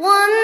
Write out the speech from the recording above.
one